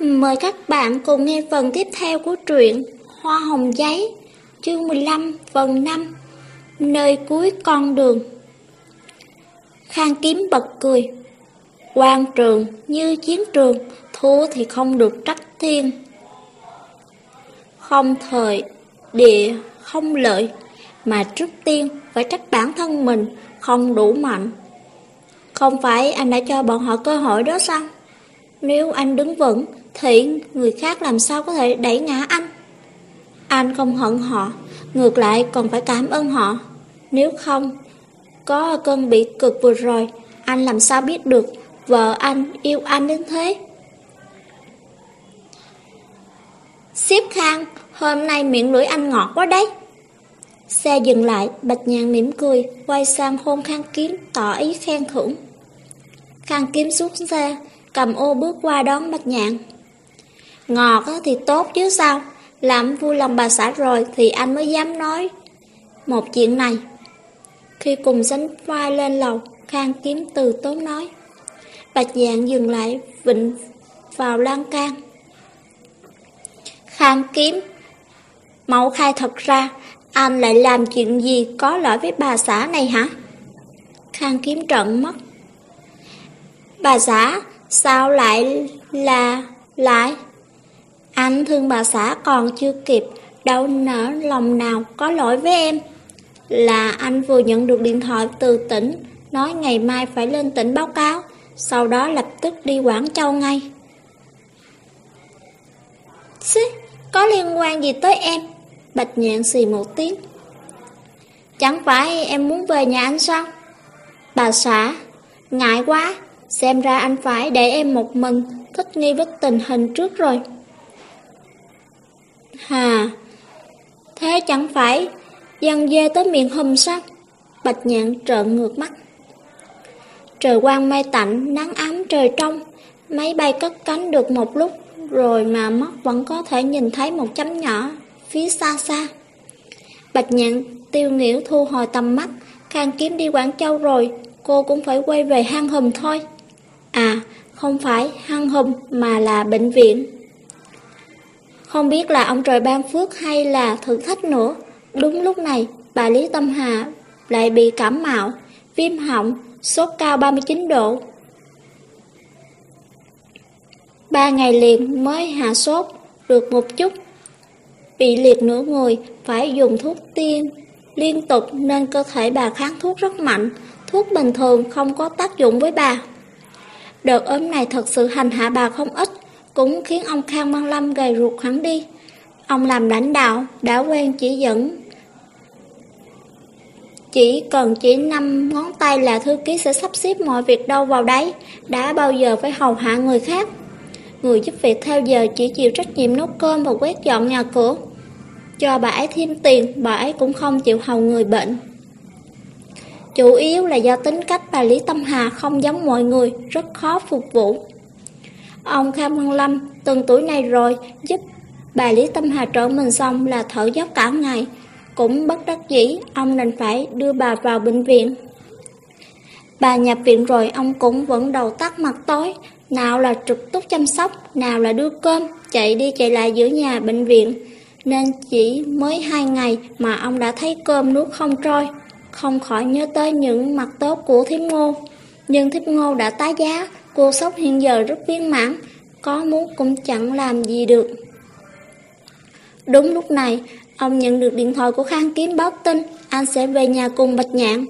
Mời các bạn cùng nghe phần tiếp theo của truyện Hoa Hồng Giấy, chương 15, phần 5, Nơi cuối con đường. Khang kiếm bật cười. quan trường như chiến trường, thua thì không được trách thiên. Không thời, địa, không lợi, mà trước tiên phải trách bản thân mình không đủ mạnh. Không phải anh đã cho bọn họ cơ hội đó sao? Nếu anh đứng vững thì người khác làm sao có thể đẩy ngã anh? Anh không hận họ, ngược lại còn phải cảm ơn họ. Nếu không, có cơn bị cực vừa rồi, anh làm sao biết được vợ anh yêu anh đến thế? Xếp khang, hôm nay miệng lưỡi anh ngọt quá đấy. Xe dừng lại, Bạch Nhàn mỉm cười, quay sang hôn Khang Kiếm, tỏ ý khen thưởng. Khang Kiếm xuống xe, cầm ô bước qua đón Bạch Nhàn. Ngọt thì tốt chứ sao, làm vui lòng bà xã rồi thì anh mới dám nói một chuyện này. Khi cùng sánh vai lên lầu, Khang Kiếm từ tốn nói. Bạch Dạng dừng lại, vịnh vào lan can. Khang Kiếm, mẫu khai thật ra, anh lại làm chuyện gì có lỗi với bà xã này hả? Khang Kiếm trận mất. Bà xã, sao lại là lại? Anh thương bà xã còn chưa kịp, đâu nở lòng nào có lỗi với em. Là anh vừa nhận được điện thoại từ tỉnh, nói ngày mai phải lên tỉnh báo cáo, sau đó lập tức đi Quảng Châu ngay. Xí, có liên quan gì tới em? Bạch nhạn xì một tiếng. Chẳng phải em muốn về nhà anh sao? Bà xã, ngại quá, xem ra anh phải để em một mình, thích nghi với tình hình trước rồi. Hà, thế chẳng phải dân dê tới miệng hùm sắc, Bạch nhạn trợn ngược mắt. Trời quang mây tạnh, nắng ấm trời trong, máy bay cất cánh được một lúc, rồi mà mắt vẫn có thể nhìn thấy một chấm nhỏ phía xa xa. Bạch nhạn tiêu nghỉu thu hồi tầm mắt, Khang kiếm đi Quảng Châu rồi, cô cũng phải quay về hang hùm thôi. À, không phải hang hùm mà là bệnh viện. Không biết là ông trời ban phước hay là thử thách nữa. Đúng lúc này, bà Lý Tâm Hà lại bị cảm mạo, viêm họng, sốt cao 39 độ. Ba ngày liền mới hạ sốt được một chút. Bị liệt nửa người, phải dùng thuốc tiên liên tục nên cơ thể bà kháng thuốc rất mạnh, thuốc bình thường không có tác dụng với bà. Đợt ốm này thật sự hành hạ bà không ít, cũng khiến ông Khang Văn Lâm gầy ruột hẳn đi. Ông làm lãnh đạo, đã quen chỉ dẫn. Chỉ cần chỉ năm ngón tay là thư ký sẽ sắp xếp mọi việc đâu vào đấy, đã bao giờ phải hầu hạ người khác. Người giúp việc theo giờ chỉ chịu trách nhiệm nấu cơm và quét dọn nhà cửa. Cho bà ấy thêm tiền, bà ấy cũng không chịu hầu người bệnh. Chủ yếu là do tính cách bà Lý Tâm Hà không giống mọi người, rất khó phục vụ. Ông Kham Văn Lâm từng tuổi này rồi giúp bà Lý Tâm Hà trở mình xong là thở dốc cả ngày. Cũng bất đắc dĩ, ông đành phải đưa bà vào bệnh viện. Bà nhập viện rồi ông cũng vẫn đầu tắt mặt tối, nào là trực túc chăm sóc, nào là đưa cơm, chạy đi chạy lại giữa nhà bệnh viện. Nên chỉ mới hai ngày mà ông đã thấy cơm nuốt không trôi, không khỏi nhớ tới những mặt tốt của thiếp ngô. Nhưng thiếp ngô đã tái giá, Cô sốc hiện giờ rất viên mãn, có muốn cũng chẳng làm gì được. Đúng lúc này, ông nhận được điện thoại của Khang Kiếm báo tin anh sẽ về nhà cùng Bạch Nhạn.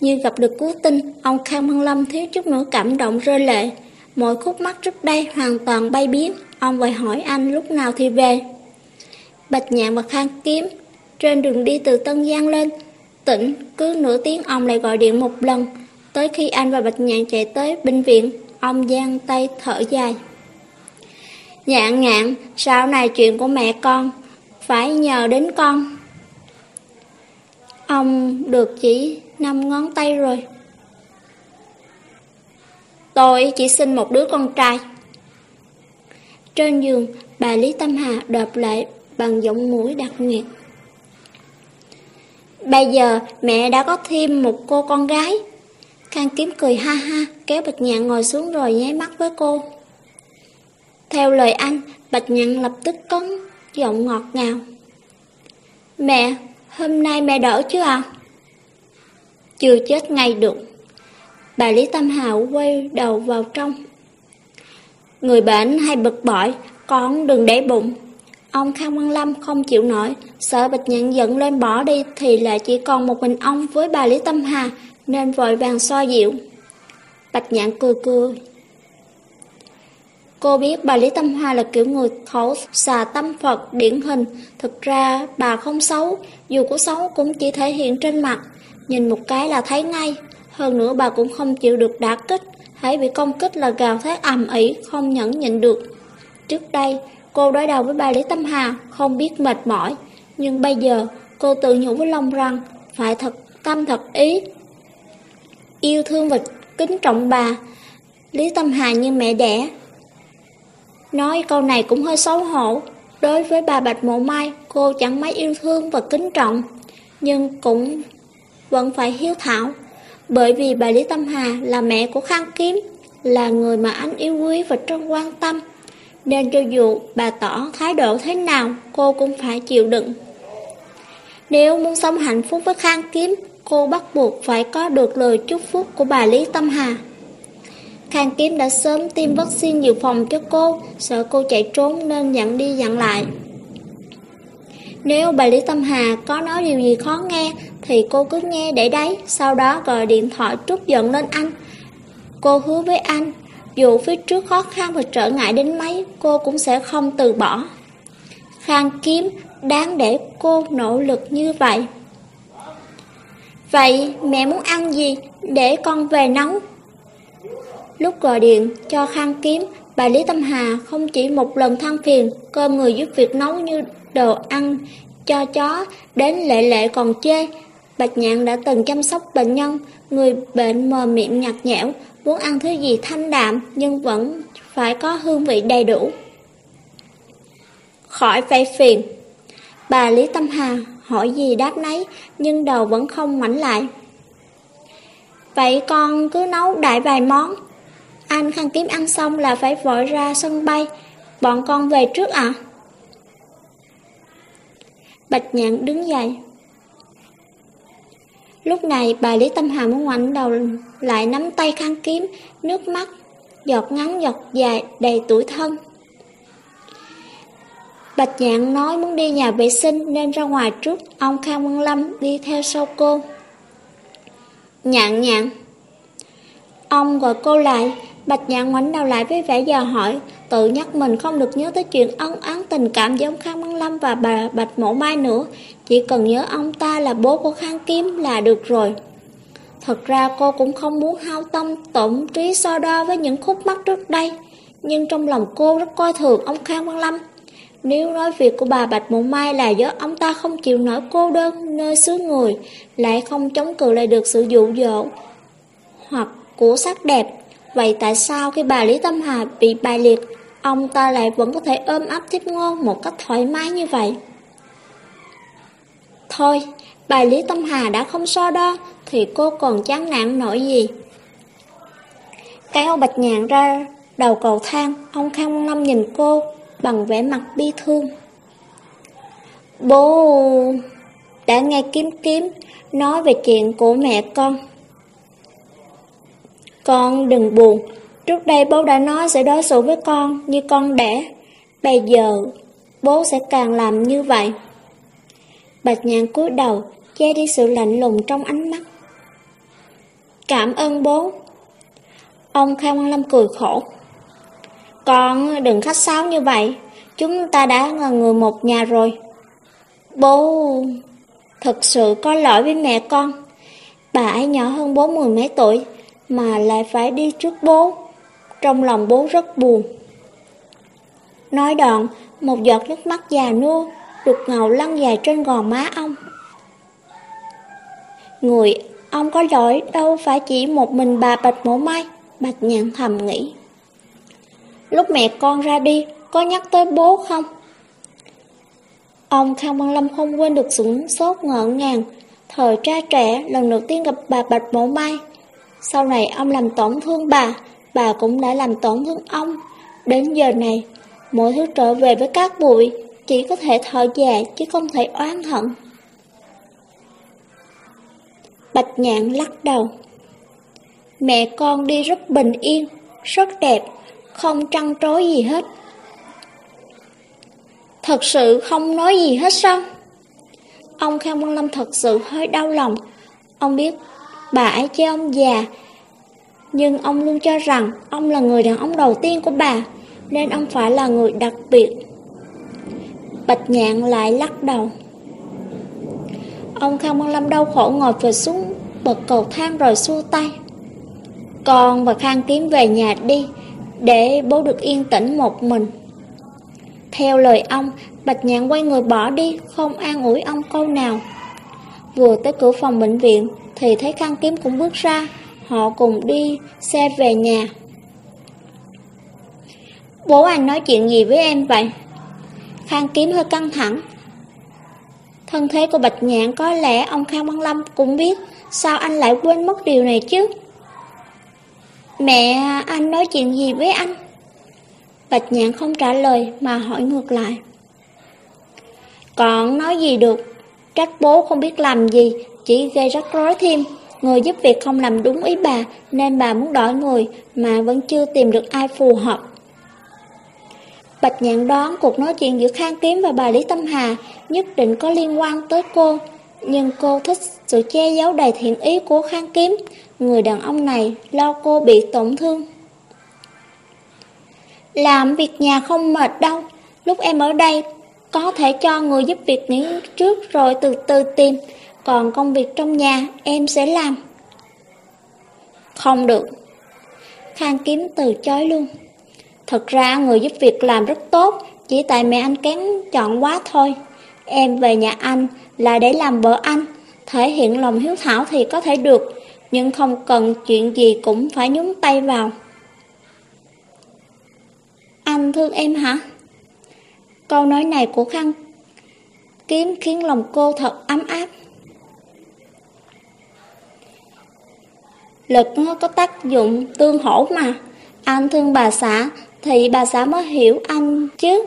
Như gặp được cứu tinh, ông Khang Văn Lâm thiếu chút nữa cảm động rơi lệ. Mọi khúc mắt trước đây hoàn toàn bay biến, ông vội hỏi anh lúc nào thì về. Bạch Nhạn và Khang Kiếm trên đường đi từ Tân Giang lên, tỉnh cứ nửa tiếng ông lại gọi điện một lần, tới khi anh và Bạch Nhạn chạy tới bệnh viện, Ông giang tay thở dài. Nhạn ngạn, sau này chuyện của mẹ con, phải nhờ đến con. Ông được chỉ năm ngón tay rồi. Tôi chỉ sinh một đứa con trai. Trên giường, bà Lý Tâm Hà đợp lại bằng giọng mũi đặc nguyệt. Bây giờ mẹ đã có thêm một cô con gái. Khang kiếm cười ha ha, kéo bạch nhạn ngồi xuống rồi nháy mắt với cô. Theo lời anh, Bạch Nhạn lập tức có giọng ngọt ngào. Mẹ, hôm nay mẹ đỡ chứ à? Chưa chết ngay được. Bà Lý Tâm hạo quay đầu vào trong. Người bệnh hay bực bội, con đừng để bụng. Ông Khang Văn Lâm không chịu nổi, sợ Bạch Nhạn giận lên bỏ đi thì lại chỉ còn một mình ông với bà Lý Tâm Hà, nên vội vàng xoa dịu. Bạch Nhạn cười cười. Cô biết bà Lý Tâm Hoa là kiểu người khẩu xà tâm Phật điển hình. Thực ra bà không xấu, dù có xấu cũng chỉ thể hiện trên mặt. Nhìn một cái là thấy ngay. Hơn nữa bà cũng không chịu được đả kích. Hãy bị công kích là gào thét ầm ĩ, không nhẫn nhịn được. Trước đây, cô đối đầu với bà Lý Tâm Hà, không biết mệt mỏi. Nhưng bây giờ, cô tự nhủ với lòng rằng, phải thật tâm thật ý. Yêu thương và kính trọng bà, Lý Tâm Hà như mẹ đẻ, Nói câu này cũng hơi xấu hổ. Đối với bà Bạch Mộ Mai, cô chẳng mấy yêu thương và kính trọng, nhưng cũng vẫn phải hiếu thảo. Bởi vì bà Lý Tâm Hà là mẹ của Khang Kiếm, là người mà anh yêu quý và trân quan tâm. Nên cho dù bà tỏ thái độ thế nào, cô cũng phải chịu đựng. Nếu muốn sống hạnh phúc với Khang Kiếm, cô bắt buộc phải có được lời chúc phúc của bà Lý Tâm Hà. Khang Kiếm đã sớm tiêm vaccine dự phòng cho cô, sợ cô chạy trốn nên dặn đi dặn lại. Nếu bà Lý Tâm Hà có nói điều gì khó nghe thì cô cứ nghe để đấy, sau đó gọi điện thoại trút giận lên anh. Cô hứa với anh, dù phía trước khó khăn và trở ngại đến mấy, cô cũng sẽ không từ bỏ. Khang Kiếm đáng để cô nỗ lực như vậy. Vậy mẹ muốn ăn gì để con về nấu? Lúc gọi điện cho Khang Kiếm, bà Lý Tâm Hà không chỉ một lần than phiền cơm người giúp việc nấu như đồ ăn cho chó, đến lệ lệ còn chê. Bạch Nhạn đã từng chăm sóc bệnh nhân, người bệnh mờ miệng nhạt nhẽo, muốn ăn thứ gì thanh đạm nhưng vẫn phải có hương vị đầy đủ. Khỏi phải phiền. Bà Lý Tâm Hà hỏi gì đáp nấy, nhưng đầu vẫn không mảnh lại. Vậy con cứ nấu đại vài món, anh khăn kiếm ăn xong là phải vội ra sân bay Bọn con về trước ạ à? Bạch nhạn đứng dậy Lúc này bà Lý Tâm Hà muốn ngoảnh đầu lại nắm tay khăn kiếm Nước mắt Giọt ngắn giọt dài đầy tuổi thân Bạch nhạn nói muốn đi nhà vệ sinh Nên ra ngoài trước. Ông Khang Văn Lâm đi theo sau cô. Nhạn nhạn. Ông gọi cô lại. Bạch nhạn ngoảnh đầu lại với vẻ dò hỏi, tự nhắc mình không được nhớ tới chuyện ân án tình cảm giữa ông Khang Văn Lâm và bà Bạch Mộ Mai nữa, chỉ cần nhớ ông ta là bố của Khang Kim là được rồi. Thật ra cô cũng không muốn hao tâm tổn trí so đo với những khúc mắc trước đây, nhưng trong lòng cô rất coi thường ông Khang Văn Lâm. Nếu nói việc của bà Bạch Mộ Mai là do ông ta không chịu nổi cô đơn nơi xứ người, lại không chống cự lại được sự dụ dỗ hoặc của sắc đẹp Vậy tại sao khi bà Lý Tâm Hà bị bài liệt, ông ta lại vẫn có thể ôm ấp tiếp ngôn một cách thoải mái như vậy? Thôi, bà Lý Tâm Hà đã không so đo, thì cô còn chán nản nổi gì? Cái ô bạch nhạn ra đầu cầu thang, ông Khang Lâm nhìn cô bằng vẻ mặt bi thương. Bố đã nghe kiếm kiếm nói về chuyện của mẹ con. Con đừng buồn, trước đây bố đã nói sẽ đối xử với con như con đẻ. Bây giờ, bố sẽ càng làm như vậy. Bạch nhạn cúi đầu, che đi sự lạnh lùng trong ánh mắt. Cảm ơn bố. Ông Khang Lâm cười khổ. Con đừng khách sáo như vậy, chúng ta đã là người một nhà rồi. Bố thật sự có lỗi với mẹ con. Bà ấy nhỏ hơn bố mười mấy tuổi, mà lại phải đi trước bố. Trong lòng bố rất buồn. Nói đoạn, một giọt nước mắt già nua, đục ngầu lăn dài trên gò má ông. Người ông có lỗi đâu phải chỉ một mình bà Bạch Mổ Mai, Bạch Nhạn thầm nghĩ. Lúc mẹ con ra đi, có nhắc tới bố không? Ông Khang Văn Lâm không quên được sửng sốt ngỡ ngàng, thời trai trẻ lần đầu tiên gặp bà Bạch mẫu Mai, sau này ông làm tổn thương bà, bà cũng đã làm tổn thương ông. Đến giờ này, mọi thứ trở về với các bụi, chỉ có thể thở dài chứ không thể oán hận. Bạch nhạn lắc đầu. Mẹ con đi rất bình yên, rất đẹp, không trăn trối gì hết. Thật sự không nói gì hết sao? Ông Khang Văn Lâm thật sự hơi đau lòng. Ông biết bà ấy cho ông già, nhưng ông luôn cho rằng ông là người đàn ông đầu tiên của bà, nên ông phải là người đặc biệt. Bạch nhạn lại lắc đầu. Ông Khang Văn Lâm đau khổ ngồi về xuống bậc cầu thang rồi xua tay. Con và Khang Kiếm về nhà đi, để bố được yên tĩnh một mình. Theo lời ông, Bạch Nhạn quay người bỏ đi, không an ủi ông câu nào. Vừa tới cửa phòng bệnh viện, thì thấy Khang Kiếm cũng bước ra, họ cùng đi xe về nhà. Bố anh nói chuyện gì với em vậy? Khang Kiếm hơi căng thẳng. Thân thế của Bạch Nhạn có lẽ ông Khang Văn Lâm cũng biết, sao anh lại quên mất điều này chứ? Mẹ anh nói chuyện gì với anh? Bạch nhạn không trả lời mà hỏi ngược lại. Còn nói gì được, trách bố không biết làm gì, chỉ gây rắc rối thêm. Người giúp việc không làm đúng ý bà nên bà muốn đổi người mà vẫn chưa tìm được ai phù hợp. Bạch nhạn đoán cuộc nói chuyện giữa Khang Kiếm và bà Lý Tâm Hà nhất định có liên quan tới cô, nhưng cô thích sự che giấu đầy thiện ý của Khang Kiếm. Người đàn ông này lo cô bị tổn thương. Làm việc nhà không mệt đâu, lúc em ở đây có thể cho người giúp việc nghỉ trước rồi từ từ tìm, còn công việc trong nhà em sẽ làm. Không được. Khang kiếm từ chối luôn. Thật ra người giúp việc làm rất tốt, chỉ tại mẹ anh kén chọn quá thôi. Em về nhà anh là để làm vợ anh, thể hiện lòng hiếu thảo thì có thể được, nhưng không cần chuyện gì cũng phải nhúng tay vào. Anh thương em hả? Câu nói này của Khang Kiếm khiến lòng cô thật ấm áp. Lực có tác dụng tương hỗ mà. Anh thương bà xã thì bà xã mới hiểu anh chứ.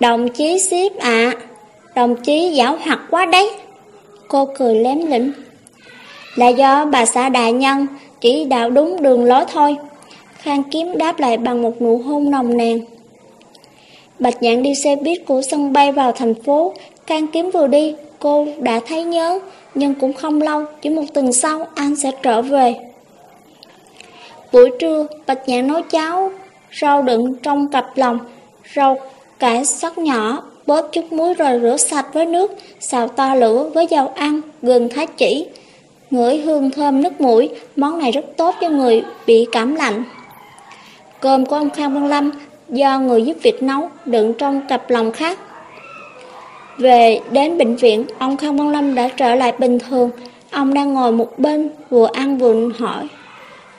Đồng chí xếp ạ, đồng chí giảo hoạt quá đấy. Cô cười lém lĩnh. Là do bà xã đại nhân chỉ đạo đúng đường lối thôi. Khang Kiếm đáp lại bằng một nụ hôn nồng nàn. Bạch Nhạn đi xe buýt của sân bay vào thành phố, Khang Kiếm vừa đi, cô đã thấy nhớ, nhưng cũng không lâu, chỉ một tuần sau anh sẽ trở về. Buổi trưa, Bạch Nhạn nấu cháo, rau đựng trong cặp lòng, rau cải sắc nhỏ, bóp chút muối rồi rửa sạch với nước, xào to lửa với dầu ăn, gừng thái chỉ. Ngửi hương thơm nước mũi, món này rất tốt cho người bị cảm lạnh. Cơm của ông Khang Văn Lâm do người giúp việc nấu đựng trong cặp lòng khác. Về đến bệnh viện, ông Khang Văn Lâm đã trở lại bình thường. Ông đang ngồi một bên, vừa ăn vừa hỏi.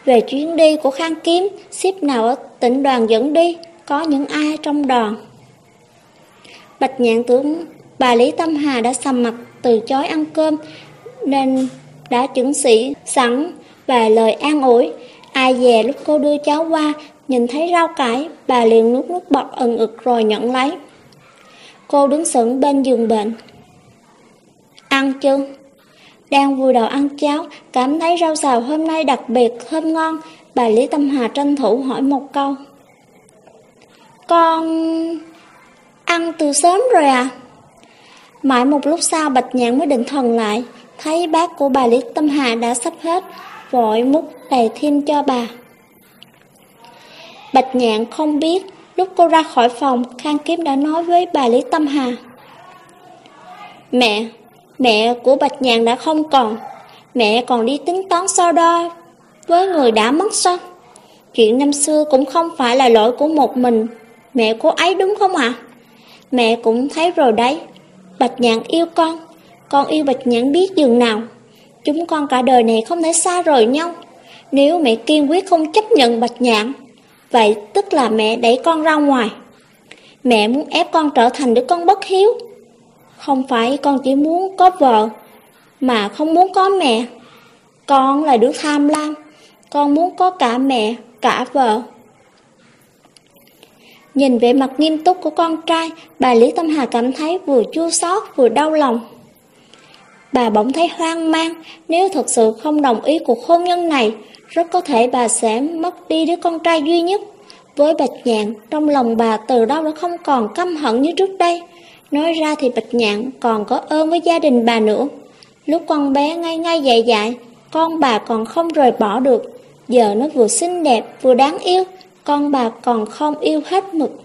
Về chuyến đi của Khang Kiếm, ship nào ở tỉnh đoàn dẫn đi, có những ai trong đoàn. Bạch nhạn tướng bà Lý Tâm Hà đã sầm mặt từ chối ăn cơm, nên đã chuẩn sĩ sẵn và lời an ủi. Ai về lúc cô đưa cháu qua Nhìn thấy rau cải, bà liền nuốt nước bọt ẩn ực rồi nhận lấy. Cô đứng sững bên giường bệnh. Ăn chưa? Đang vui đầu ăn cháo, cảm thấy rau xào hôm nay đặc biệt thơm ngon, bà Lý Tâm Hà tranh thủ hỏi một câu. Con... ăn từ sớm rồi à? Mãi một lúc sau Bạch Nhạn mới định thần lại, thấy bát của bà Lý Tâm Hà đã sắp hết, vội múc đầy thêm cho bà. Bạch nhạn không biết, lúc cô ra khỏi phòng, Khang Kiếm đã nói với bà Lý Tâm Hà. Mẹ, mẹ của Bạch nhạn đã không còn, mẹ còn đi tính toán so đo với người đã mất sao? Chuyện năm xưa cũng không phải là lỗi của một mình, mẹ cô ấy đúng không ạ? Mẹ cũng thấy rồi đấy, Bạch nhạn yêu con, con yêu Bạch nhãn biết dường nào. Chúng con cả đời này không thể xa rời nhau. Nếu mẹ kiên quyết không chấp nhận Bạch nhãn Vậy tức là mẹ đẩy con ra ngoài. Mẹ muốn ép con trở thành đứa con bất hiếu. Không phải con chỉ muốn có vợ, mà không muốn có mẹ. Con là đứa tham lam, con muốn có cả mẹ, cả vợ. Nhìn vẻ mặt nghiêm túc của con trai, bà Lý Tâm Hà cảm thấy vừa chua xót vừa đau lòng. Bà bỗng thấy hoang mang, nếu thật sự không đồng ý cuộc hôn nhân này, rất có thể bà sẽ mất đi đứa con trai duy nhất. Với Bạch Nhạn, trong lòng bà từ đâu đã không còn căm hận như trước đây. Nói ra thì Bạch Nhạn còn có ơn với gia đình bà nữa. Lúc con bé ngay ngay dạy dạy, con bà còn không rời bỏ được. Giờ nó vừa xinh đẹp vừa đáng yêu, con bà còn không yêu hết mực.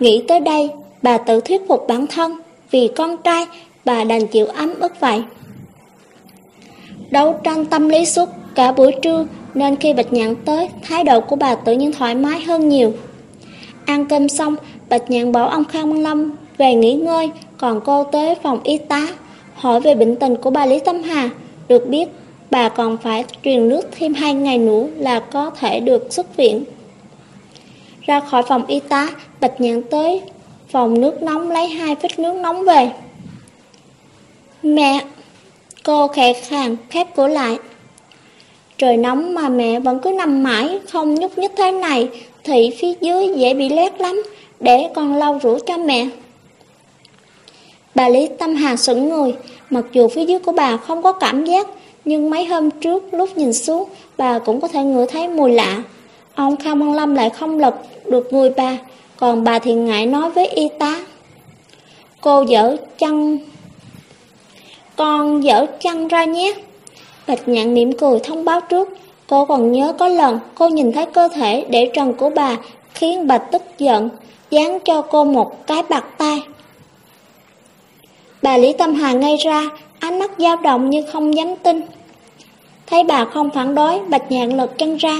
Nghĩ tới đây, bà tự thuyết phục bản thân, vì con trai, bà đành chịu ấm ức vậy. Đấu tranh tâm lý suốt cả buổi trưa, nên khi Bạch Nhạn tới, thái độ của bà tự nhiên thoải mái hơn nhiều. Ăn cơm xong, Bạch Nhạn bảo ông Khang Lâm về nghỉ ngơi, còn cô tới phòng y tá, hỏi về bệnh tình của bà Lý Tâm Hà. Được biết, bà còn phải truyền nước thêm hai ngày nữa là có thể được xuất viện. Ra khỏi phòng y tá, Bạch Nhạn tới phòng nước nóng lấy hai phích nước nóng về. Mẹ! Cô khẽ khàng khép cửa lại. Trời nóng mà mẹ vẫn cứ nằm mãi, không nhúc nhích thế này, thì phía dưới dễ bị lét lắm, để con lau rửa cho mẹ. Bà Lý Tâm Hà sững người, mặc dù phía dưới của bà không có cảm giác, nhưng mấy hôm trước lúc nhìn xuống, bà cũng có thể ngửi thấy mùi lạ. Ông Khang Văn Lâm lại không lật được người bà, còn bà thì ngại nói với y tá. Cô dở chăn... Con dở chăn ra nhé. Bạch nhạn mỉm cười thông báo trước. Cô còn nhớ có lần cô nhìn thấy cơ thể để trần của bà khiến bà tức giận, dán cho cô một cái bạc tay. Bà Lý Tâm Hà ngay ra, ánh mắt dao động như không dám tin. Thấy bà không phản đối, Bạch Nhạn lật chân ra,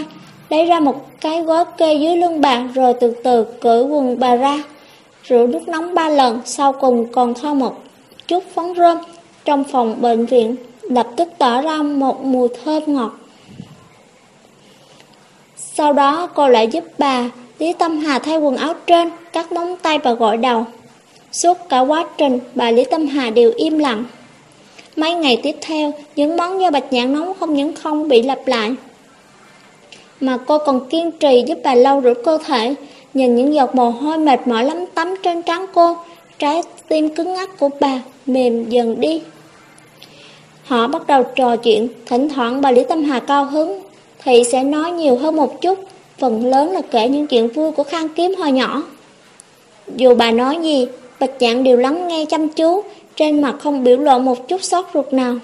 lấy ra một cái gói kê dưới lưng bà rồi từ từ cởi quần bà ra. Rửa nước nóng ba lần, sau cùng còn thoa một chút phấn rơm trong phòng bệnh viện, lập tức tỏ ra một mùi thơm ngọt. Sau đó cô lại giúp bà Lý Tâm Hà thay quần áo trên, cắt móng tay và gội đầu. Suốt cả quá trình, bà Lý Tâm Hà đều im lặng. Mấy ngày tiếp theo, những món do bạch nhãn nóng không những không bị lặp lại, mà cô còn kiên trì giúp bà lau rửa cơ thể. Nhìn những giọt mồ hôi mệt mỏi lắm tắm trên trán cô, trái tim cứng ngắc của bà mềm dần đi. Họ bắt đầu trò chuyện, thỉnh thoảng bà Lý Tâm Hà cao hứng, thì sẽ nói nhiều hơn một chút, phần lớn là kể những chuyện vui của Khang Kiếm hồi nhỏ. Dù bà nói gì, Bạch Dạng đều lắng nghe chăm chú, trên mặt không biểu lộ một chút sót ruột nào.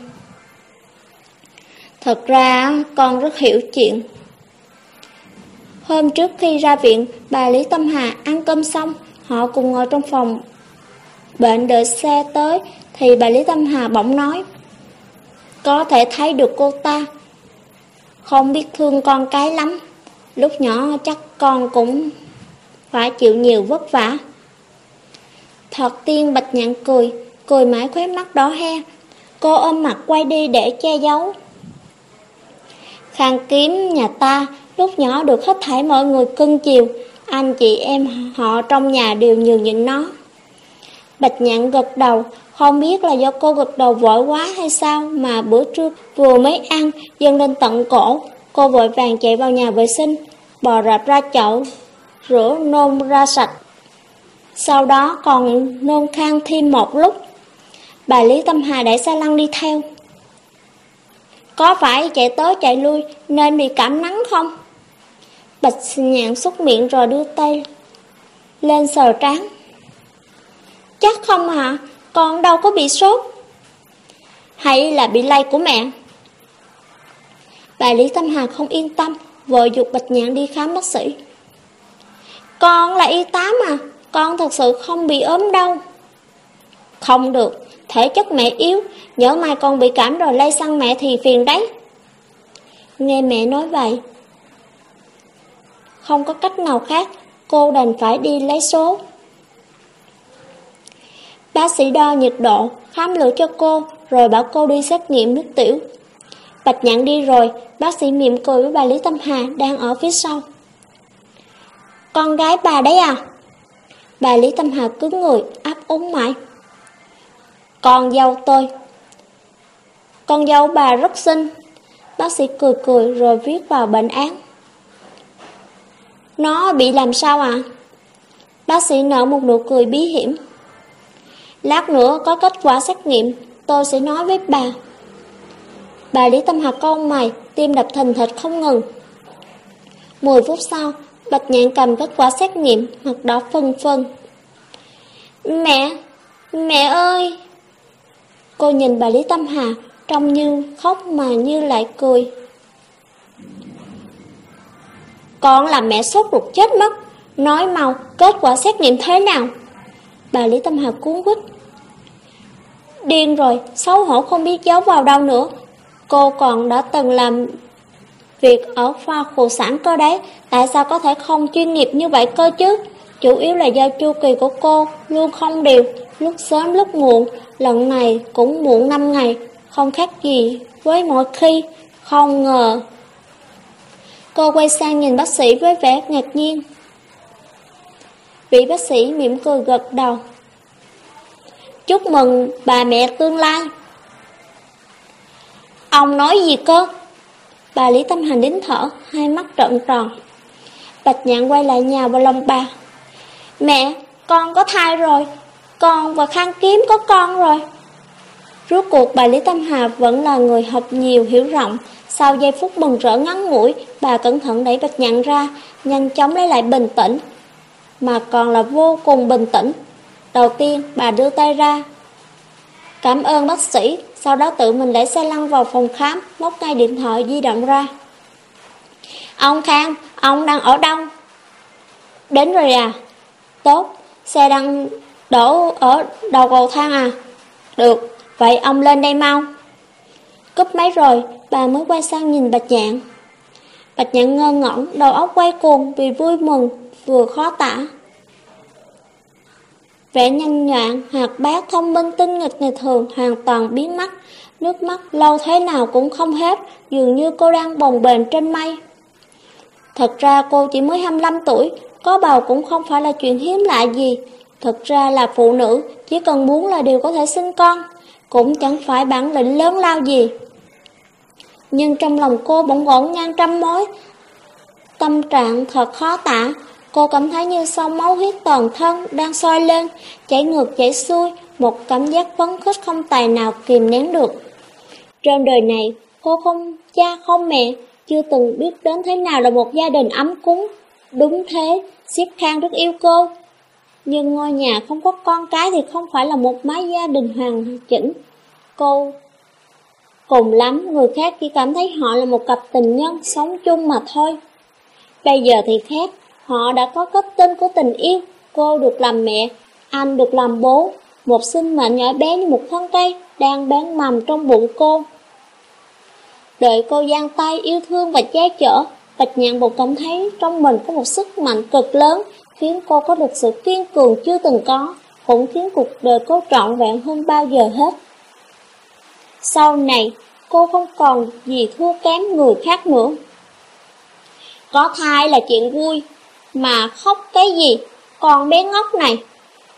Thật ra con rất hiểu chuyện. Hôm trước khi ra viện, bà Lý Tâm Hà ăn cơm xong, họ cùng ngồi trong phòng bệnh đợi xe tới, thì bà Lý Tâm Hà bỗng nói, có thể thấy được cô ta không biết thương con cái lắm. Lúc nhỏ chắc con cũng phải chịu nhiều vất vả. Thật tiên bạch nhạn cười, cười mãi khóe mắt đỏ he. Cô ôm mặt quay đi để che giấu. Khang kiếm nhà ta lúc nhỏ được hết thảy mọi người cưng chiều, anh chị em họ trong nhà đều nhường nhịn nó. Bạch nhạn gật đầu, không biết là do cô gật đầu vội quá hay sao mà bữa trưa vừa mới ăn dâng lên tận cổ. Cô vội vàng chạy vào nhà vệ sinh, bò rạp ra chậu, rửa nôn ra sạch. Sau đó còn nôn khang thêm một lúc. Bà Lý Tâm Hà đẩy xa lăng đi theo. Có phải chạy tới chạy lui nên bị cảm nắng không? Bạch nhạn xúc miệng rồi đưa tay lên sờ trán. Chắc không hả? Con đâu có bị sốt. Hay là bị lây của mẹ? Bà Lý Tâm Hà không yên tâm, vội dục Bạch Nhạn đi khám bác sĩ. Con là y tá mà, con thật sự không bị ốm đâu. Không được, thể chất mẹ yếu, nhớ mai con bị cảm rồi lây sang mẹ thì phiền đấy. Nghe mẹ nói vậy, không có cách nào khác, cô đành phải đi lấy số. Bác sĩ đo nhiệt độ, khám lửa cho cô, rồi bảo cô đi xét nghiệm nước tiểu. Bạch nhạn đi rồi, bác sĩ mỉm cười với bà Lý Tâm Hà đang ở phía sau. Con gái bà đấy à? Bà Lý Tâm Hà cứng người, áp úng mãi. Con dâu tôi. Con dâu bà rất xinh. Bác sĩ cười cười rồi viết vào bệnh án. Nó bị làm sao à? Bác sĩ nở một nụ cười bí hiểm. Lát nữa có kết quả xét nghiệm, tôi sẽ nói với bà. Bà Lý Tâm Hạc con mày, tim đập thình thịch không ngừng. 10 phút sau, Bạch Nhạn cầm kết quả xét nghiệm, mặt đỏ phân phân. Mẹ, mẹ ơi! Cô nhìn bà Lý Tâm Hà, trông như khóc mà như lại cười. Con làm mẹ sốt ruột chết mất, nói mau kết quả xét nghiệm thế nào? Bà Lý Tâm Hà cuốn quýt. Điên rồi, xấu hổ không biết giấu vào đâu nữa. Cô còn đã từng làm việc ở khoa phụ sản cơ đấy, tại sao có thể không chuyên nghiệp như vậy cơ chứ? Chủ yếu là do chu kỳ của cô luôn không đều, lúc sớm lúc muộn, lần này cũng muộn 5 ngày, không khác gì với mọi khi, không ngờ. Cô quay sang nhìn bác sĩ với vẻ ngạc nhiên. Vị bác sĩ mỉm cười gật đầu. Chúc mừng bà mẹ tương lai. Ông nói gì cơ? Bà Lý Tâm Hành đến thở, hai mắt trợn tròn. Bạch nhạn quay lại nhà vào lòng bà. Mẹ, con có thai rồi, con và Khang Kiếm có con rồi. Rốt cuộc bà Lý Tâm Hà vẫn là người học nhiều hiểu rộng. Sau giây phút mừng rỡ ngắn ngủi, bà cẩn thận đẩy Bạch Nhạn ra, nhanh chóng lấy lại bình tĩnh. Mà còn là vô cùng bình tĩnh. Đầu tiên, bà đưa tay ra. Cảm ơn bác sĩ, sau đó tự mình đẩy xe lăn vào phòng khám, móc ngay điện thoại di động ra. Ông Khang, ông đang ở đâu? Đến rồi à? Tốt, xe đang đổ ở đầu cầu thang à? Được, vậy ông lên đây mau. Cúp máy rồi, bà mới quay sang nhìn Bạch Nhạn. Bạch Nhạn ngơ ngẩn, đầu óc quay cuồng vì vui mừng, vừa khó tả. Vẻ nhanh nhạn, hoạt bát thông minh tinh nghịch ngày thường hoàn toàn biến mất. Nước mắt lâu thế nào cũng không hết, dường như cô đang bồng bềnh trên mây. Thật ra cô chỉ mới 25 tuổi, có bầu cũng không phải là chuyện hiếm lạ gì. Thật ra là phụ nữ, chỉ cần muốn là đều có thể sinh con, cũng chẳng phải bản lĩnh lớn lao gì. Nhưng trong lòng cô bỗng ngổn ngang trăm mối, tâm trạng thật khó tả, Cô cảm thấy như sông máu huyết toàn thân đang soi lên, chảy ngược chảy xuôi, một cảm giác phấn khích không tài nào kìm nén được. Trên đời này, cô không cha không mẹ, chưa từng biết đến thế nào là một gia đình ấm cúng. Đúng thế, Siết Khang rất yêu cô. Nhưng ngôi nhà không có con cái thì không phải là một mái gia đình hoàn chỉnh. Cô cùng lắm, người khác chỉ cảm thấy họ là một cặp tình nhân sống chung mà thôi. Bây giờ thì khác, Họ đã có cấp tên của tình yêu, cô được làm mẹ, anh được làm bố, một sinh mệnh nhỏ bé như một thân cây đang bán mầm trong bụng cô. Đợi cô giang tay yêu thương và che chở, Bạch nhạn bột cảm thấy trong mình có một sức mạnh cực lớn, khiến cô có được sự kiên cường chưa từng có, cũng khiến cuộc đời cô trọn vẹn hơn bao giờ hết. Sau này, cô không còn gì thua kém người khác nữa. Có thai là chuyện vui, mà khóc cái gì, con bé ngốc này.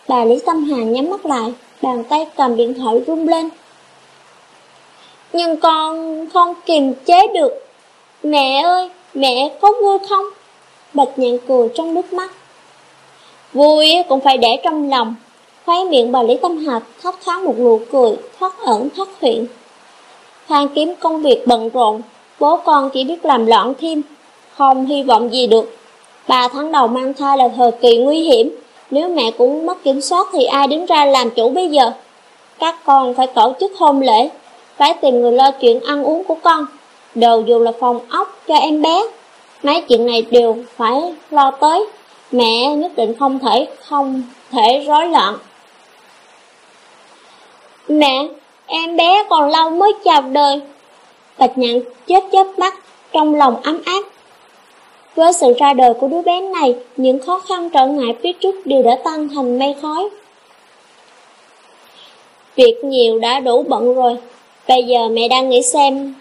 Bà Lý Tâm Hà nhắm mắt lại, bàn tay cầm điện thoại rung lên. Nhưng con không kiềm chế được. Mẹ ơi, mẹ có vui không? Bạch nhạn cười trong nước mắt. Vui cũng phải để trong lòng. Khóe miệng bà Lý Tâm Hà thấp thoáng một nụ cười, thoát ẩn thoát hiện. thang kiếm công việc bận rộn, bố con chỉ biết làm loạn thêm, không hy vọng gì được. Ba tháng đầu mang thai là thời kỳ nguy hiểm, nếu mẹ cũng mất kiểm soát thì ai đứng ra làm chủ bây giờ? Các con phải tổ chức hôn lễ, phải tìm người lo chuyện ăn uống của con, đồ dù là phòng ốc cho em bé. Mấy chuyện này đều phải lo tới, mẹ nhất định không thể, không thể rối loạn. Mẹ, em bé còn lâu mới chào đời. Bạch nhạn chết chết mắt, trong lòng ấm áp với sự ra đời của đứa bé này, những khó khăn trở ngại phía trước đều đã tan thành mây khói. Việc nhiều đã đủ bận rồi, bây giờ mẹ đang nghĩ xem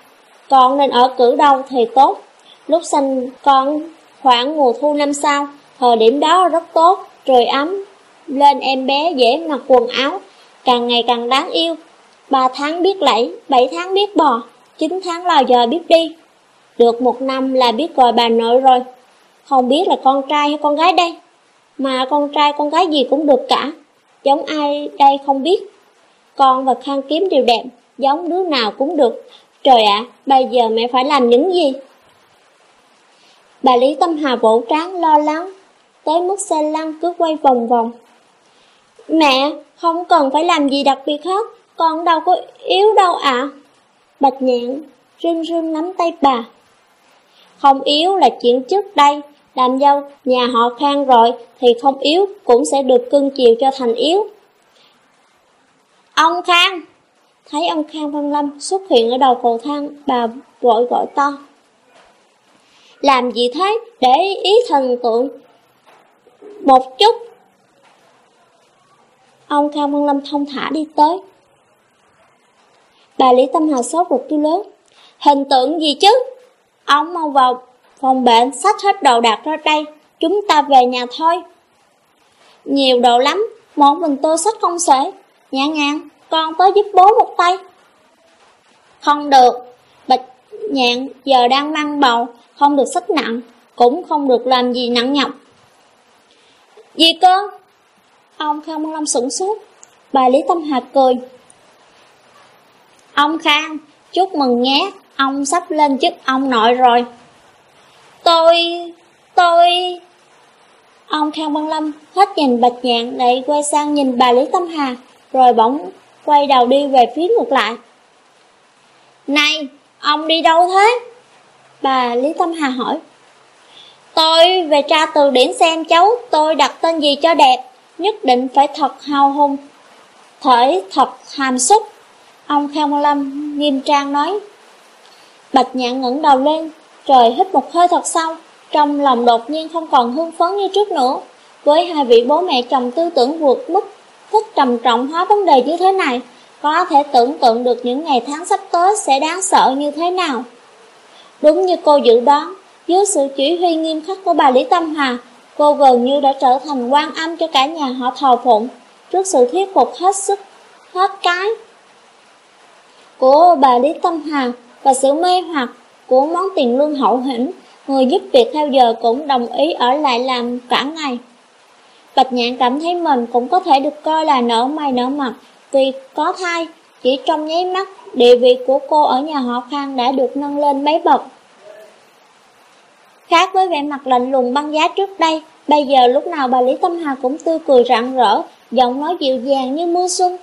con nên ở cử đâu thì tốt. Lúc sinh con khoảng mùa thu năm sau, thời điểm đó rất tốt, trời ấm, lên em bé dễ mặc quần áo, càng ngày càng đáng yêu. Ba tháng biết lẫy, bảy tháng biết bò, chín tháng là giờ biết đi. Được một năm là biết gọi bà nội rồi. không biết là con trai hay con gái đây. Mà con trai con gái gì cũng được cả, giống ai đây không biết. Con và khang kiếm đều đẹp, giống đứa nào cũng được. Trời ạ, bây giờ mẹ phải làm những gì? Bà Lý Tâm Hà vỗ trán lo lắng, tới mức xe lăn cứ quay vòng vòng. Mẹ, không cần phải làm gì đặc biệt hết, con đâu có yếu đâu ạ. Bạch nhạn, run run nắm tay bà. Không yếu là chuyện trước đây, làm dâu nhà họ khang rồi thì không yếu cũng sẽ được cưng chiều cho thành yếu. Ông Khang! Thấy ông Khang Văn Lâm xuất hiện ở đầu cầu thang, bà vội gọi to. Làm gì thế? Để ý thần tượng một chút. Ông Khang Văn Lâm thông thả đi tới. Bà Lý Tâm Hà sốt ruột kêu lớn. Hình tượng gì chứ? Ông mau vào phòng bệnh sách hết đồ đạc ra đây. Chúng ta về nhà thôi. Nhiều đồ lắm, một mình tôi sách không xuể. Nhã ngàn, con tới giúp bố một tay. Không được, bạch nhạn giờ đang mang bầu, không được sách nặng, cũng không được làm gì nặng nhọc. Gì cơ? Ông Khang Mân Lâm sửng sốt, bà Lý Tâm Hà cười. Ông Khang, chúc mừng nhé, ông sắp lên chức ông nội rồi. Tôi... tôi... Ông Khang Văn Lâm hết nhìn bạch nhạn lại quay sang nhìn bà Lý Tâm Hà, rồi bỗng quay đầu đi về phía ngược lại. Này, ông đi đâu thế? Bà Lý Tâm Hà hỏi. Tôi về tra từ điển xem cháu tôi đặt tên gì cho đẹp, nhất định phải thật hào hùng, thể thật hàm xúc. Ông Khang văn Lâm nghiêm trang nói. Bạch nhạn ngẩng đầu lên, trời hít một hơi thật sâu, trong lòng đột nhiên không còn hưng phấn như trước nữa. Với hai vị bố mẹ chồng tư tưởng vượt mức thức trầm trọng hóa vấn đề như thế này, có thể tưởng tượng được những ngày tháng sắp tới sẽ đáng sợ như thế nào. Đúng như cô dự đoán, dưới sự chỉ huy nghiêm khắc của bà Lý Tâm Hà, cô gần như đã trở thành quan âm cho cả nhà họ thờ phụng, trước sự thuyết phục hết sức, hết cái của bà Lý Tâm Hà và sự mê hoặc của món tiền lương hậu hĩnh, người giúp việc theo giờ cũng đồng ý ở lại làm cả ngày. Bạch Nhạn cảm thấy mình cũng có thể được coi là nở mày nở mặt vì có thai, chỉ trong nháy mắt, địa vị của cô ở nhà họ Khang đã được nâng lên mấy bậc. Khác với vẻ mặt lạnh lùng băng giá trước đây, bây giờ lúc nào bà Lý Tâm Hà cũng tươi cười rạng rỡ, giọng nói dịu dàng như mưa xuân.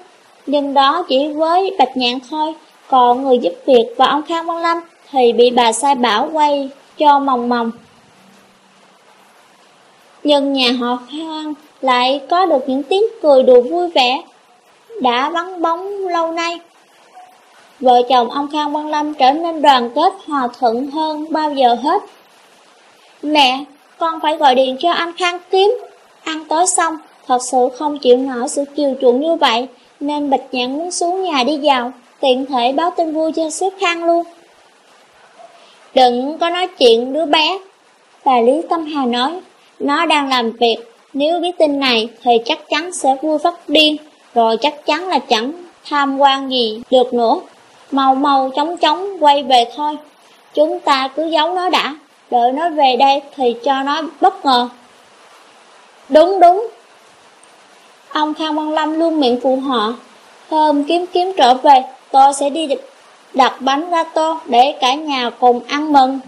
Nhưng đó chỉ với Bạch Nhạn thôi, còn người giúp việc và ông Khang Văn Lâm thì bị bà sai bảo quay cho mòng mòng. Nhưng nhà họ Khang lại có được những tiếng cười đùa vui vẻ, đã vắng bóng lâu nay. Vợ chồng ông Khang Văn Lâm trở nên đoàn kết hòa thuận hơn bao giờ hết. Mẹ, con phải gọi điện cho anh Khang Kiếm. Ăn tối xong, thật sự không chịu nổi sự chiều chuộng như vậy, nên Bạch Nhạn muốn xuống nhà đi vào, tiện thể báo tin vui cho sếp Khang luôn. Đừng có nói chuyện đứa bé. Bà Lý Tâm Hà nói, nó đang làm việc, nếu biết tin này thì chắc chắn sẽ vui phát điên, rồi chắc chắn là chẳng tham quan gì được nữa. Mau mau chóng chóng quay về thôi, chúng ta cứ giấu nó đã, đợi nó về đây thì cho nó bất ngờ. Đúng đúng. Ông Khang Văn Lâm luôn miệng phụ họ. Hôm kiếm kiếm trở về, tôi sẽ đi đặt bánh gato để cả nhà cùng ăn mừng.